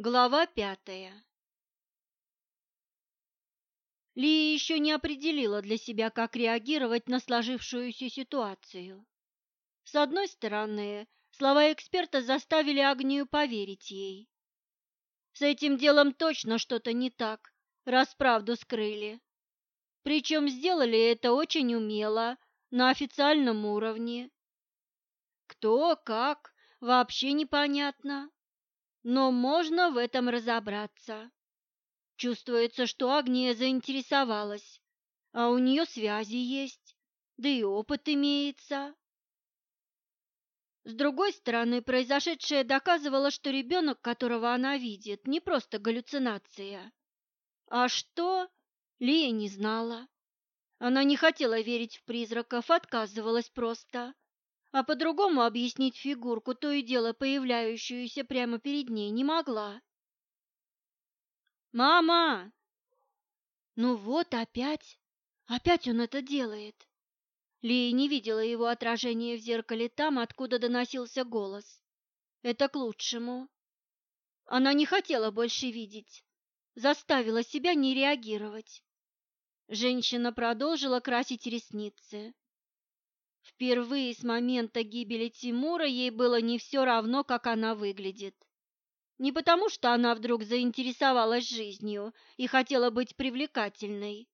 Глава пятая Ли еще не определила для себя, как реагировать на сложившуюся ситуацию. С одной стороны, слова эксперта заставили Агнию поверить ей. С этим делом точно что-то не так, раз правду скрыли. Причем сделали это очень умело, на официальном уровне. Кто, как, вообще непонятно но можно в этом разобраться. Чувствуется, что Агния заинтересовалась, а у нее связи есть, да и опыт имеется. С другой стороны, произошедшее доказывало, что ребенок, которого она видит, не просто галлюцинация. А что, Лия не знала. Она не хотела верить в призраков, отказывалась просто а по-другому объяснить фигурку, то и дело появляющуюся прямо перед ней, не могла. «Мама!» «Ну вот опять! Опять он это делает!» Лия не видела его отражения в зеркале там, откуда доносился голос. Это к лучшему. Она не хотела больше видеть, заставила себя не реагировать. Женщина продолжила красить ресницы. Впервые с момента гибели Тимура ей было не все равно, как она выглядит. Не потому, что она вдруг заинтересовалась жизнью и хотела быть привлекательной.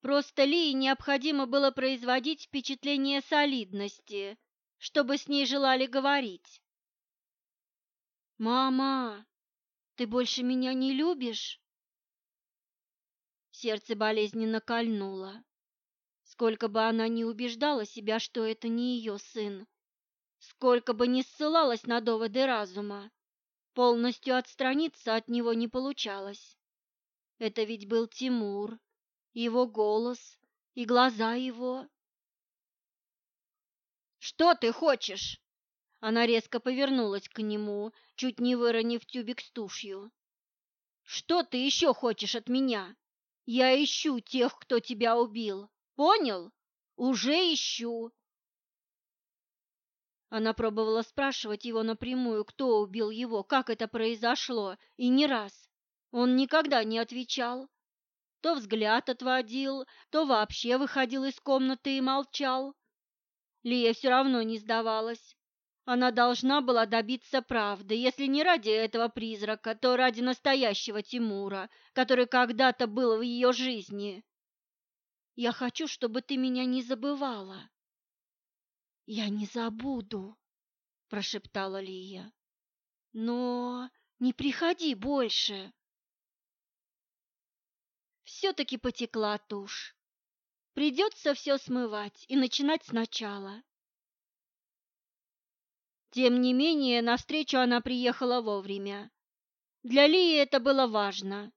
Просто Лии необходимо было производить впечатление солидности, чтобы с ней желали говорить. «Мама, ты больше меня не любишь?» Сердце болезненно кольнуло. Сколько бы она ни убеждала себя, что это не ее сын, сколько бы ни ссылалась на доводы разума, полностью отстраниться от него не получалось. Это ведь был Тимур, его голос и глаза его. «Что ты хочешь?» Она резко повернулась к нему, чуть не выронив тюбик с тушью. «Что ты еще хочешь от меня? Я ищу тех, кто тебя убил. Понял? Уже ищу. Она пробовала спрашивать его напрямую, кто убил его, как это произошло, и не раз. Он никогда не отвечал. То взгляд отводил, то вообще выходил из комнаты и молчал. Лия все равно не сдавалась. Она должна была добиться правды, если не ради этого призрака, то ради настоящего Тимура, который когда-то был в ее жизни. Я хочу, чтобы ты меня не забывала. Я не забуду, прошептала Лия. Но не приходи больше. Все-таки потекла тушь. Придется все смывать и начинать сначала. Тем не менее, навстречу она приехала вовремя. Для Лии это было важно.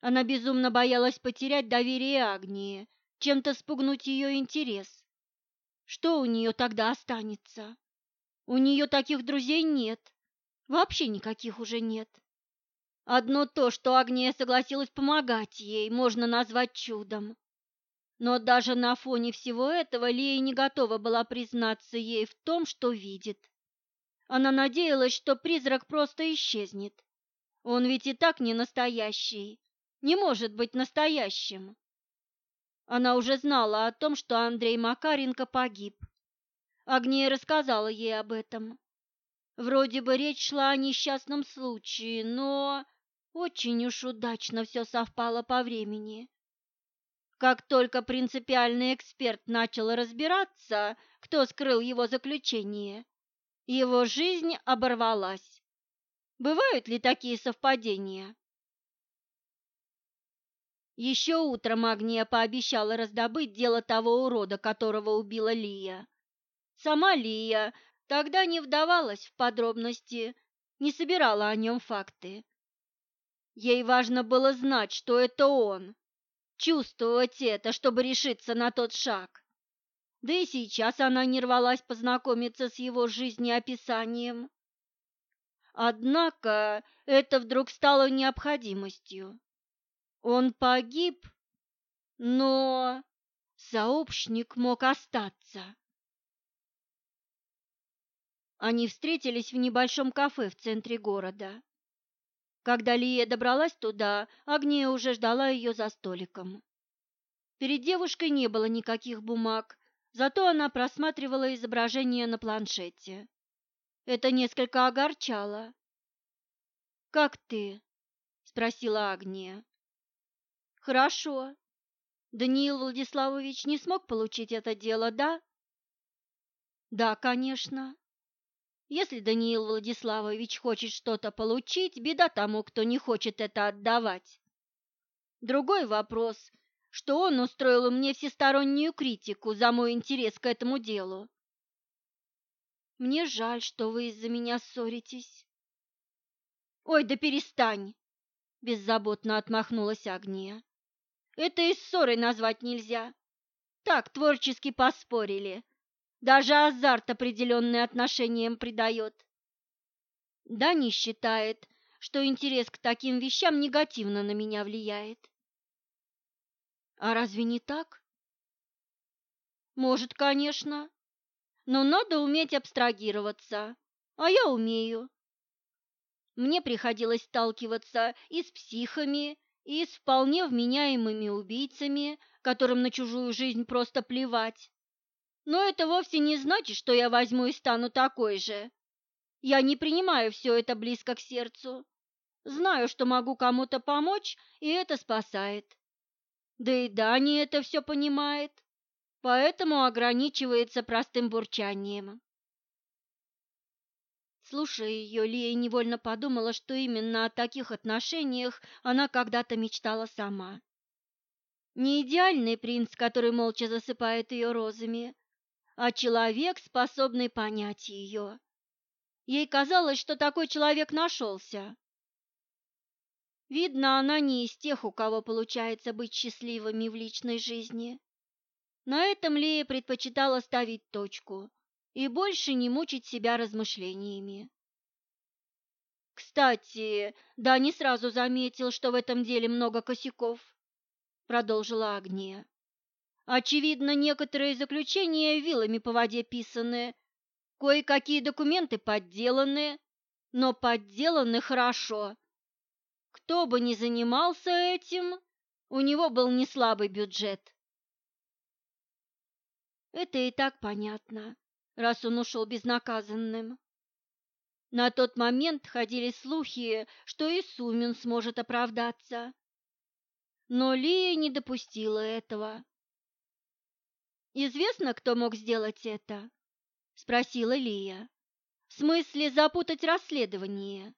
Она безумно боялась потерять доверие Агнии, чем-то спугнуть ее интерес. Что у нее тогда останется? У нее таких друзей нет, вообще никаких уже нет. Одно то, что Агния согласилась помогать ей, можно назвать чудом. Но даже на фоне всего этого Лия не готова была признаться ей в том, что видит. Она надеялась, что призрак просто исчезнет. Он ведь и так не настоящий, не может быть настоящим. Она уже знала о том, что Андрей Макаренко погиб. Агния рассказала ей об этом. Вроде бы речь шла о несчастном случае, но очень уж удачно все совпало по времени. Как только принципиальный эксперт начал разбираться, кто скрыл его заключение, его жизнь оборвалась. Бывают ли такие совпадения? Еще утром Агния пообещала раздобыть дело того урода, которого убила Лия. Сама Лия тогда не вдавалась в подробности, не собирала о нем факты. Ей важно было знать, что это он, чувствовать это, чтобы решиться на тот шаг. Да и сейчас она не рвалась познакомиться с его жизнеописанием. Однако это вдруг стало необходимостью. Он погиб, но сообщник мог остаться. Они встретились в небольшом кафе в центре города. Когда Лия добралась туда, Агния уже ждала ее за столиком. Перед девушкой не было никаких бумаг, зато она просматривала изображение на планшете. Это несколько огорчало. «Как ты?» – спросила Агния. «Хорошо. Даниил Владиславович не смог получить это дело, да?» «Да, конечно. Если Даниил Владиславович хочет что-то получить, беда тому, кто не хочет это отдавать. Другой вопрос, что он устроил мне всестороннюю критику за мой интерес к этому делу. Мне жаль, что вы из-за меня ссоритесь. Ой, да перестань, беззаботно отмахнулась Агния. Это и ссорой назвать нельзя. Так творчески поспорили. Даже азарт определенный отношениям придает. Дани считает, что интерес к таким вещам негативно на меня влияет. А разве не так? Может, конечно. Но надо уметь абстрагироваться. А я умею. Мне приходилось сталкиваться и с психами, и с вполне вменяемыми убийцами, которым на чужую жизнь просто плевать. Но это вовсе не значит, что я возьму и стану такой же. Я не принимаю все это близко к сердцу. Знаю, что могу кому-то помочь, и это спасает. Да и Дани это все понимает, поэтому ограничивается простым бурчанием. Слушая ее, Лия невольно подумала, что именно о таких отношениях она когда-то мечтала сама. Не идеальный принц, который молча засыпает ее розами, а человек, способный понять ее. Ей казалось, что такой человек нашелся. Видно, она не из тех, у кого получается быть счастливыми в личной жизни. На этом Лея предпочитала ставить точку и больше не мучить себя размышлениями. «Кстати, да не сразу заметил, что в этом деле много косяков», — продолжила Агния. Очевидно, некоторые заключения вилами по воде писаны, кое-какие документы подделаны, но подделаны хорошо. Кто бы ни занимался этим, у него был не слабый бюджет. Это и так понятно, раз он ушел безнаказанным. На тот момент ходили слухи, что и Сумин сможет оправдаться. Но Лия не допустила этого. Известно, кто мог сделать это? спросила Лия. В смысле запутать расследование?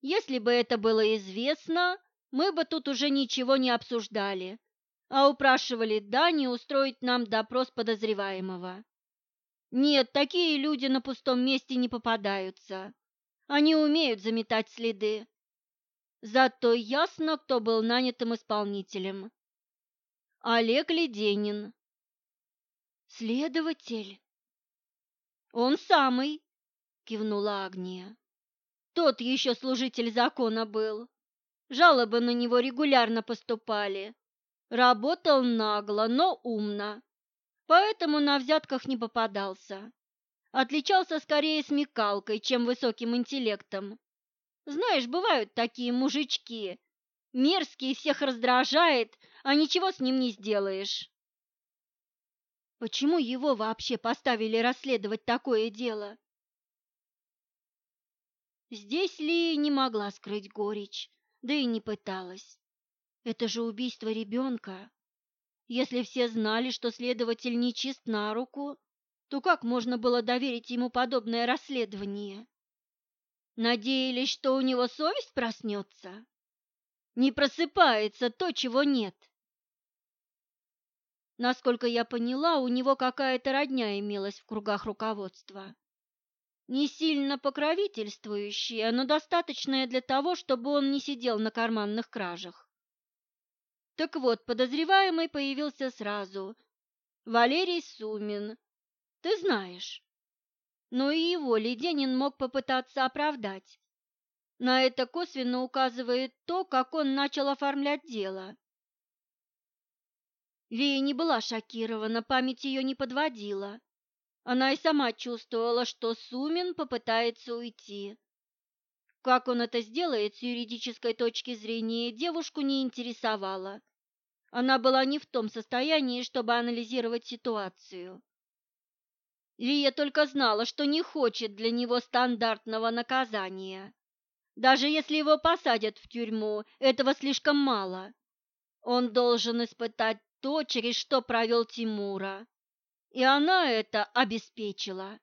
Если бы это было известно, мы бы тут уже ничего не обсуждали, а упрашивали Дани устроить нам допрос подозреваемого. Нет, такие люди на пустом месте не попадаются. Они умеют заметать следы. Зато ясно, кто был нанятым исполнителем. Олег Леденин, Следователь? Он самый, кивнула Агния. Тот еще служитель закона был. Жалобы на него регулярно поступали. Работал нагло, но умно. Поэтому на взятках не попадался. Отличался скорее смекалкой, чем высоким интеллектом. Знаешь, бывают такие мужички. Мерзкий, всех раздражает, а ничего с ним не сделаешь. Почему его вообще поставили расследовать такое дело? Здесь Ли не могла скрыть горечь, да и не пыталась. Это же убийство ребенка. Если все знали, что следователь не чист на руку, то как можно было доверить ему подобное расследование? Надеялись, что у него совесть проснется? Не просыпается то, чего нет. Насколько я поняла, у него какая-то родня имелась в кругах руководства. Не сильно покровительствующая, но достаточная для того, чтобы он не сидел на карманных кражах. Так вот, подозреваемый появился сразу. Валерий Сумин. Ты знаешь. Но и его Леденин мог попытаться оправдать. На это косвенно указывает то, как он начал оформлять дело. Лия не была шокирована, память ее не подводила. Она и сама чувствовала, что Сумин попытается уйти. как он это сделает с юридической точки зрения, девушку не интересовало. Она была не в том состоянии, чтобы анализировать ситуацию. Лия только знала, что не хочет для него стандартного наказания. Даже если его посадят в тюрьму, этого слишком мало. Он должен испытать то, через что провел Тимура. И она это обеспечила.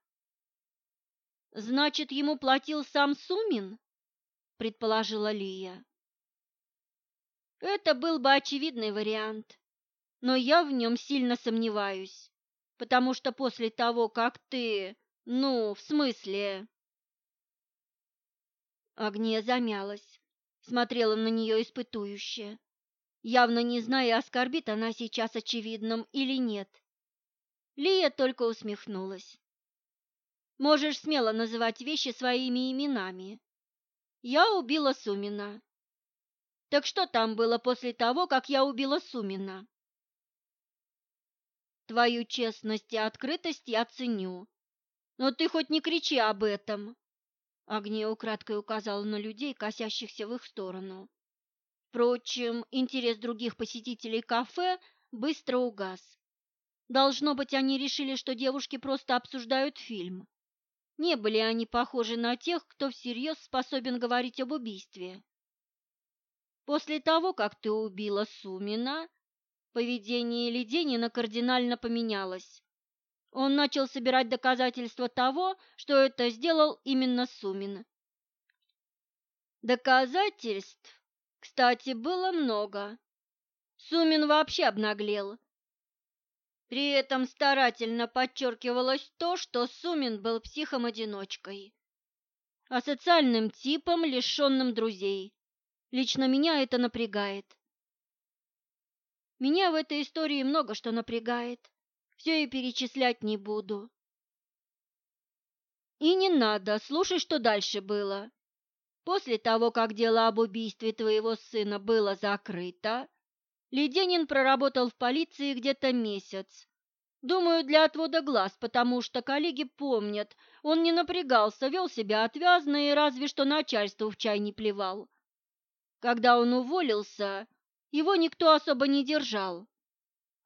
Значит, ему платил сам Сумин? предположила Лия. Это был бы очевидный вариант, но я в нем сильно сомневаюсь, потому что после того, как ты, ну, в смысле... Агния замялась, смотрела на нее испытующе, явно не зная, оскорбит она сейчас очевидным или нет. Лия только усмехнулась. Можешь смело называть вещи своими именами. Я убила Сумина. Так что там было после того, как я убила Сумина? Твою честность и открытость я ценю. Но ты хоть не кричи об этом. Агния украдкой указала на людей, косящихся в их сторону. Впрочем, интерес других посетителей кафе быстро угас. Должно быть, они решили, что девушки просто обсуждают фильм. Не были они похожи на тех, кто всерьез способен говорить об убийстве. После того, как ты убила Сумина, поведение Леденина кардинально поменялось. Он начал собирать доказательства того, что это сделал именно Сумин. Доказательств, кстати, было много. Сумин вообще обнаглел при этом старательно подчеркивалось то, что Сумин был психом-одиночкой, а социальным типом, лишенным друзей. Лично меня это напрягает. Меня в этой истории много что напрягает. Все и перечислять не буду. И не надо, слушай, что дальше было. После того, как дело об убийстве твоего сына было закрыто, Леденин проработал в полиции где-то месяц. Думаю, для отвода глаз, потому что коллеги помнят, он не напрягался, вел себя отвязно и разве что начальству в чай не плевал. Когда он уволился, его никто особо не держал,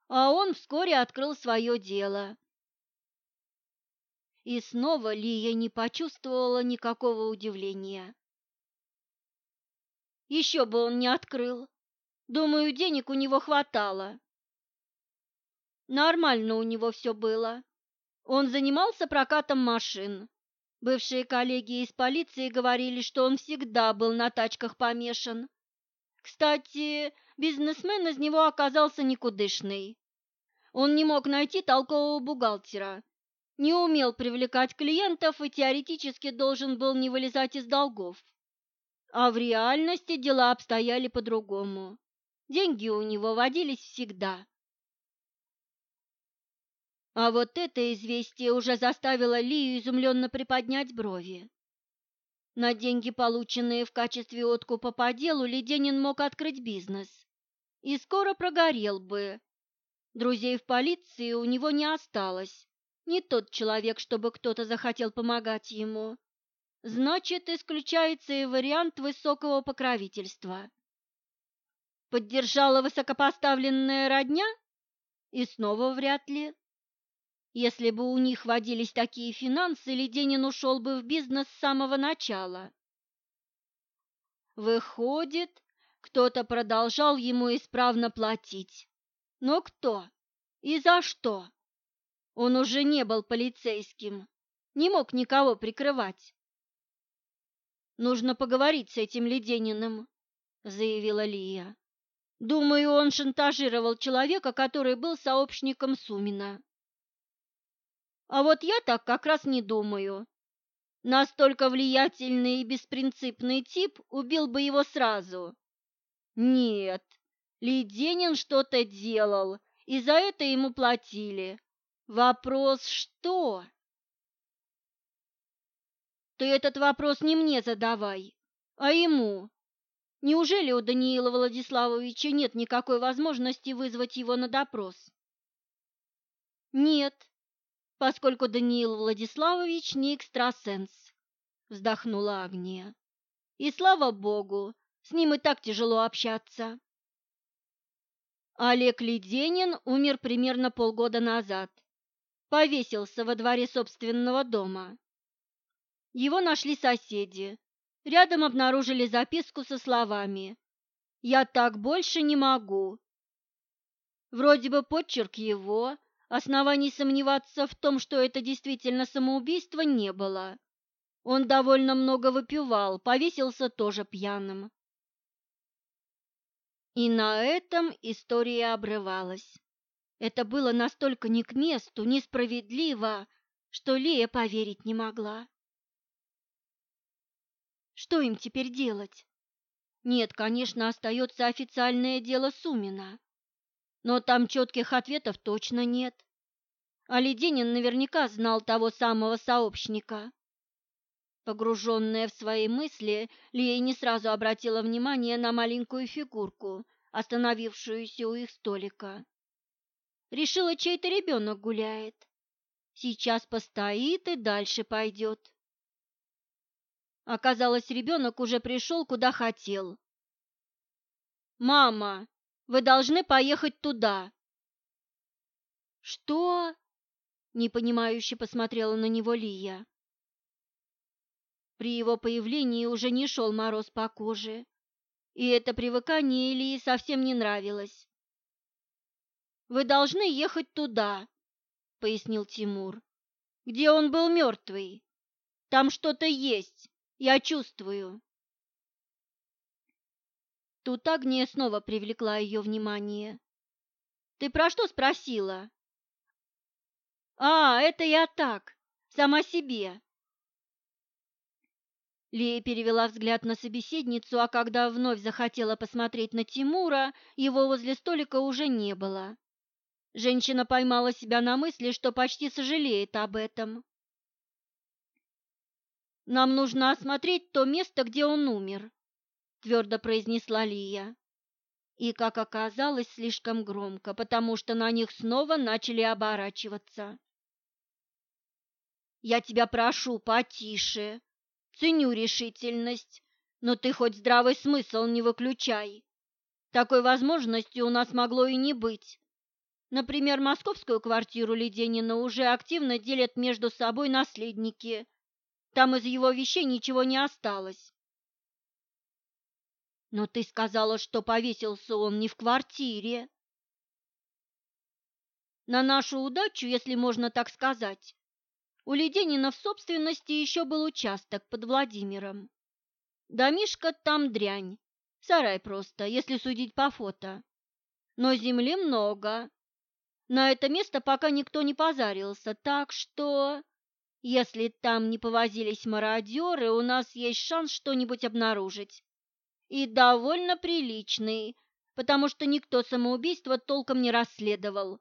а он вскоре открыл свое дело. И снова Лия не почувствовала никакого удивления. Еще бы он не открыл. Думаю, денег у него хватало. Нормально у него все было. Он занимался прокатом машин. Бывшие коллеги из полиции говорили, что он всегда был на тачках помешан. Кстати, бизнесмен из него оказался никудышный. Он не мог найти толкового бухгалтера, не умел привлекать клиентов и теоретически должен был не вылезать из долгов. А в реальности дела обстояли по-другому. Деньги у него водились всегда. А вот это известие уже заставило Лию изумленно приподнять брови. На деньги, полученные в качестве откупа по делу, Леденин мог открыть бизнес. И скоро прогорел бы. Друзей в полиции у него не осталось. Не тот человек, чтобы кто-то захотел помогать ему. Значит, исключается и вариант высокого покровительства. Поддержала высокопоставленная родня? И снова вряд ли. Если бы у них водились такие финансы, Леденин ушел бы в бизнес с самого начала. Выходит, кто-то продолжал ему исправно платить. Но кто? И за что? Он уже не был полицейским, не мог никого прикрывать. «Нужно поговорить с этим Ледениным», — заявила Лия. Думаю, он шантажировал человека, который был сообщником Сумина. А вот я так как раз не думаю. Настолько влиятельный и беспринципный тип убил бы его сразу. Нет, Леденин что-то делал, и за это ему платили. Вопрос что? Ты этот вопрос не мне задавай, а ему. Неужели у Даниила Владиславовича нет никакой возможности вызвать его на допрос? Нет, поскольку Даниил Владиславович не экстрасенс, вздохнула Агния. И слава богу, с ним и так тяжело общаться. Олег Леденин умер примерно полгода назад. Повесился во дворе собственного дома. Его нашли соседи. Рядом обнаружили записку со словами «Я так больше не могу». Вроде бы подчерк его, оснований сомневаться в том, что это действительно самоубийство, не было. Он довольно много выпивал, повесился тоже пьяным. И на этом история обрывалась. Это было настолько не к месту, несправедливо, что Лия поверить не могла. Что им теперь делать? Нет, конечно, остается официальное дело Сумина. Но там четких ответов точно нет. А Леденин наверняка знал того самого сообщника. Погруженная в свои мысли, Лия не сразу обратила внимание на маленькую фигурку, остановившуюся у их столика. Решила, чей-то ребенок гуляет. Сейчас постоит и дальше пойдет. Оказалось, ребенок уже пришел, куда хотел. «Мама, вы должны поехать туда!» «Что?» – непонимающе посмотрела на него Лия. При его появлении уже не шел мороз по коже, и это привыкание Лии совсем не нравилось. «Вы должны ехать туда», — пояснил Тимур, — «где он был мертвый. Там что-то есть. Я чувствую. Тут Агния снова привлекла ее внимание. Ты про что спросила? А, это я так, сама себе. Лея перевела взгляд на собеседницу, а когда вновь захотела посмотреть на Тимура, его возле столика уже не было. Женщина поймала себя на мысли, что почти сожалеет об этом. Нам нужно осмотреть то место, где он умер, твердо произнесла Лия. И, как оказалось, слишком громко, потому что на них снова начали оборачиваться. Я тебя прошу, потише. Ценю решительность, но ты хоть здравый смысл не выключай. Такой возможности у нас могло и не быть. Например, московскую квартиру Леденина уже активно делят между собой наследники – там из его вещей ничего не осталось. Но ты сказала, что повесился он не в квартире. На нашу удачу, если можно так сказать, у Леденина в собственности еще был участок под Владимиром. Домишка там дрянь, сарай просто, если судить по фото. Но земли много. На это место пока никто не позарился, так что... Если там не повозились мародеры, у нас есть шанс что-нибудь обнаружить. И довольно приличный, потому что никто самоубийство толком не расследовал.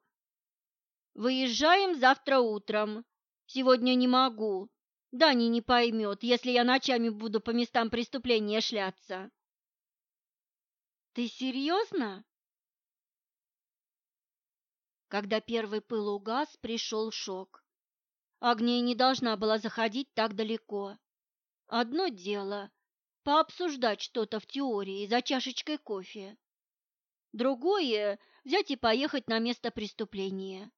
Выезжаем завтра утром. Сегодня не могу. Дани не поймет, если я ночами буду по местам преступления шляться. Ты серьезно? Когда первый пыл угас, пришел шок. Агния не должна была заходить так далеко. Одно дело – пообсуждать что-то в теории за чашечкой кофе. Другое – взять и поехать на место преступления.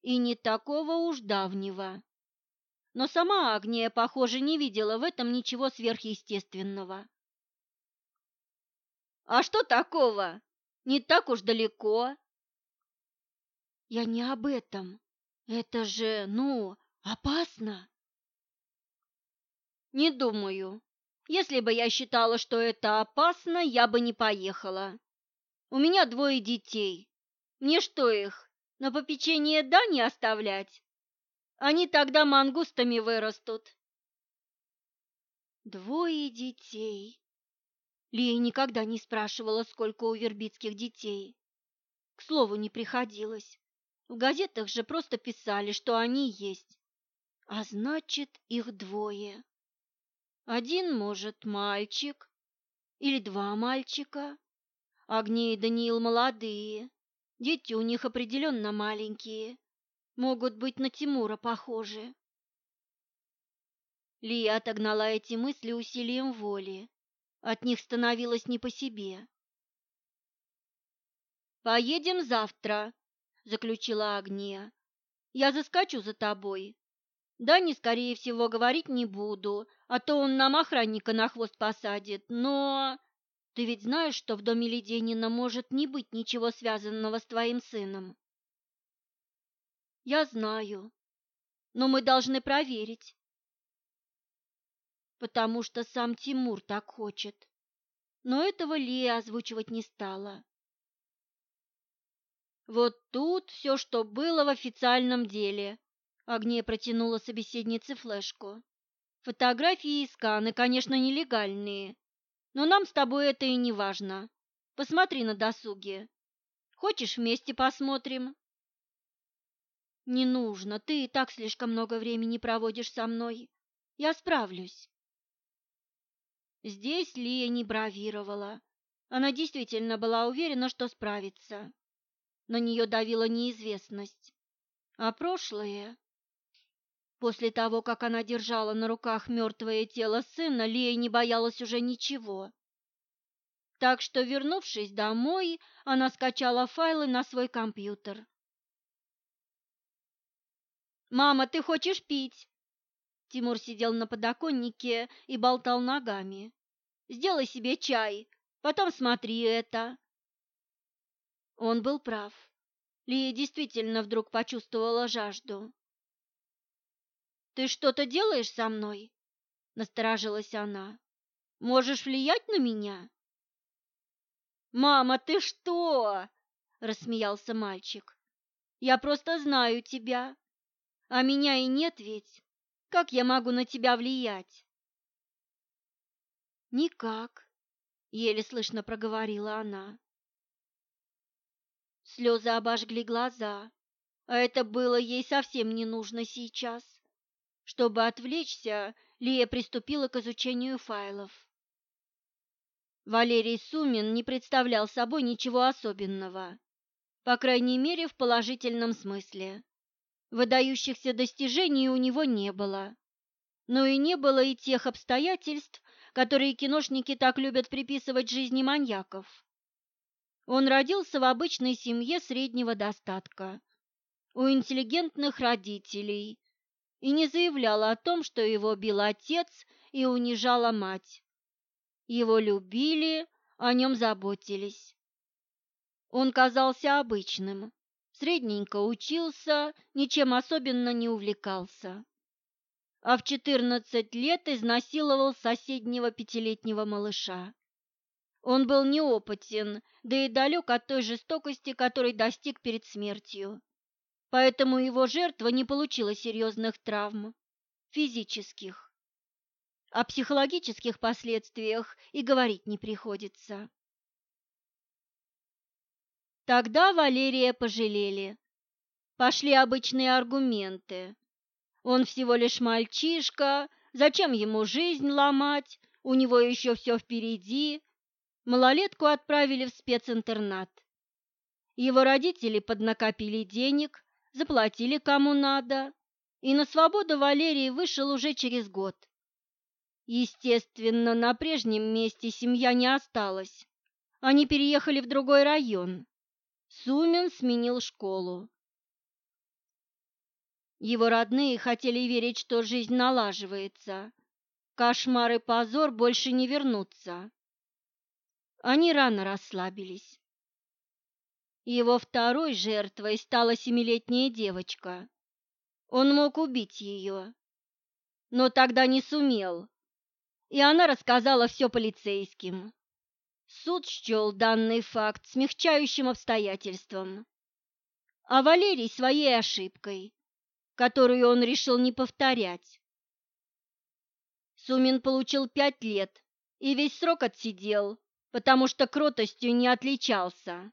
И не такого уж давнего. Но сама Агния, похоже, не видела в этом ничего сверхъестественного. «А что такого? Не так уж далеко». «Я не об этом. Это же, ну, Опасно? Не думаю. Если бы я считала, что это опасно, я бы не поехала. У меня двое детей. Мне что их, на попечение Дани оставлять? Они тогда мангустами вырастут. Двое детей. Лия никогда не спрашивала, сколько у вербицких детей. К слову, не приходилось. В газетах же просто писали, что они есть. А значит, их двое. Один, может, мальчик или два мальчика. Агния и Даниил молодые, дети у них определенно маленькие, могут быть на Тимура похожи. Лия отогнала эти мысли усилием воли. От них становилось не по себе. «Поедем завтра», — заключила Агния. «Я заскочу за тобой. Дани, скорее всего, говорить не буду, а то он нам охранника на хвост посадит, но...» Ты ведь знаешь, что в доме Леденина может не быть ничего связанного с твоим сыном? Я знаю, но мы должны проверить. Потому что сам Тимур так хочет. Но этого Лия озвучивать не стала. Вот тут все, что было в официальном деле. Агния протянула собеседнице флешку. Фотографии и сканы, конечно, нелегальные, но нам с тобой это и не важно. Посмотри на досуге. Хочешь, вместе посмотрим? Не нужно, ты и так слишком много времени проводишь со мной. Я справлюсь. Здесь Лия не бравировала. Она действительно была уверена, что справится. На нее давила неизвестность. А прошлое... После того, как она держала на руках мертвое тело сына, Лия не боялась уже ничего. Так что, вернувшись домой, она скачала файлы на свой компьютер. «Мама, ты хочешь пить?» Тимур сидел на подоконнике и болтал ногами. «Сделай себе чай, потом смотри это». Он был прав. Лия действительно вдруг почувствовала жажду. «Ты что-то делаешь со мной?» – насторожилась она. «Можешь влиять на меня?» «Мама, ты что?» – рассмеялся мальчик. «Я просто знаю тебя. А меня и нет ведь. Как я могу на тебя влиять?» «Никак», — еле слышно проговорила она. Слезы обожгли глаза, а это было ей совсем не нужно сейчас. Чтобы отвлечься, Лия приступила к изучению файлов. Валерий Сумин не представлял собой ничего особенного, по крайней мере, в положительном смысле. Выдающихся достижений у него не было, но и не было и тех обстоятельств, которые киношники так любят приписывать жизни маньяков. Он родился в обычной семье среднего достатка, у интеллигентных родителей, и не заявляла о том, что его бил отец и унижала мать. Его любили, о нем заботились. Он казался обычным, средненько учился, ничем особенно не увлекался. А в четырнадцать лет изнасиловал соседнего пятилетнего малыша. Он был неопытен, да и далек от той жестокости, которой достиг перед смертью поэтому его жертва не получила серьезных травм, физических. О психологических последствиях и говорить не приходится. Тогда Валерия пожалели. Пошли обычные аргументы. Он всего лишь мальчишка, зачем ему жизнь ломать, у него еще все впереди. Малолетку отправили в специнтернат. Его родители поднакопили денег, заплатили кому надо, и на свободу Валерий вышел уже через год. Естественно, на прежнем месте семья не осталась. Они переехали в другой район. Сумин сменил школу. Его родные хотели верить, что жизнь налаживается. Кошмар и позор больше не вернутся. Они рано расслабились. Его второй жертвой стала семилетняя девочка. Он мог убить ее, но тогда не сумел, и она рассказала все полицейским. Суд счел данный факт смягчающим обстоятельством, а Валерий своей ошибкой, которую он решил не повторять. Сумин получил пять лет и весь срок отсидел, потому что кротостью не отличался.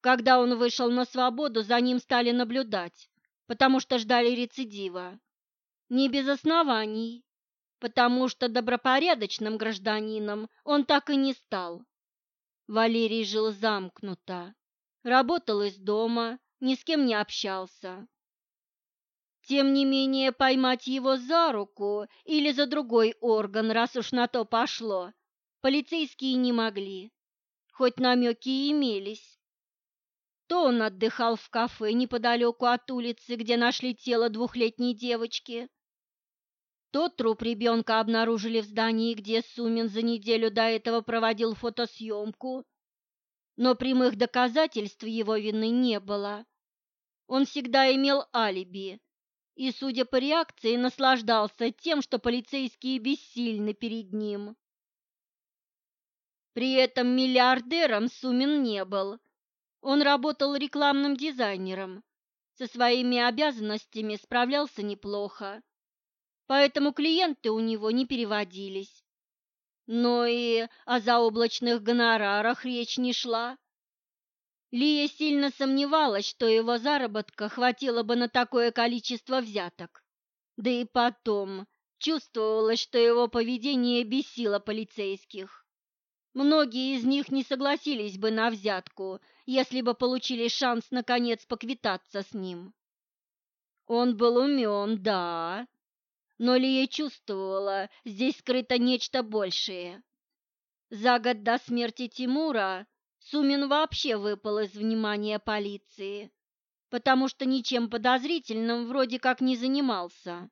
Когда он вышел на свободу, за ним стали наблюдать, потому что ждали рецидива. Не без оснований, потому что добропорядочным гражданином он так и не стал. Валерий жил замкнуто, работал из дома, ни с кем не общался. Тем не менее, поймать его за руку или за другой орган, раз уж на то пошло, полицейские не могли, хоть намеки и имелись. То он отдыхал в кафе неподалеку от улицы, где нашли тело двухлетней девочки, то труп ребенка обнаружили в здании, где Сумин за неделю до этого проводил фотосъемку, но прямых доказательств его вины не было. Он всегда имел алиби и, судя по реакции, наслаждался тем, что полицейские бессильны перед ним. При этом миллиардером Сумин не был. Он работал рекламным дизайнером. Со своими обязанностями справлялся неплохо поэтому клиенты у него не переводились. Но и о заоблачных гонорарах речь не шла. Лия сильно сомневалась, что его заработка хватило бы на такое количество взяток. Да и потом чувствовалось, что его поведение бесило полицейских. Многие из них не согласились бы на взятку, если бы получили шанс наконец поквитаться с ним. Он был умен, да, но Лия чувствовала, здесь скрыто нечто большее. За год до смерти Тимура Сумин вообще выпал из внимания полиции, потому что ничем подозрительным вроде как не занимался.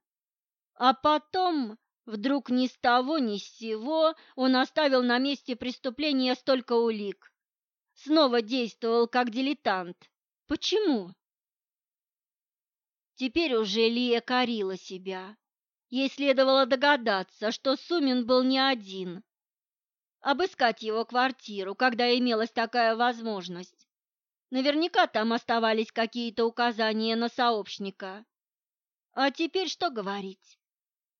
А потом, вдруг ни с того ни с сего, он оставил на месте преступления столько улик. Снова действовал как дилетант. Почему? Теперь уже Лия корила себя. Ей следовало догадаться, что Сумин был не один. Обыскать его квартиру, когда имелась такая возможность. Наверняка там оставались какие-то указания на сообщника. А теперь что говорить?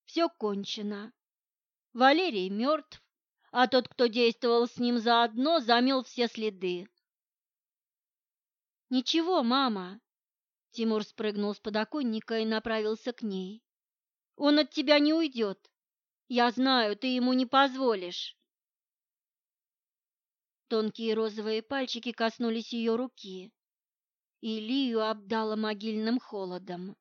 Все кончено. Валерий мертв, а тот, кто действовал с ним заодно, замел все следы. «Ничего, мама!» Тимур спрыгнул с подоконника и направился к ней. Он от тебя не уйдет. Я знаю, ты ему не позволишь. Тонкие розовые пальчики коснулись ее руки, и Лию обдало могильным холодом.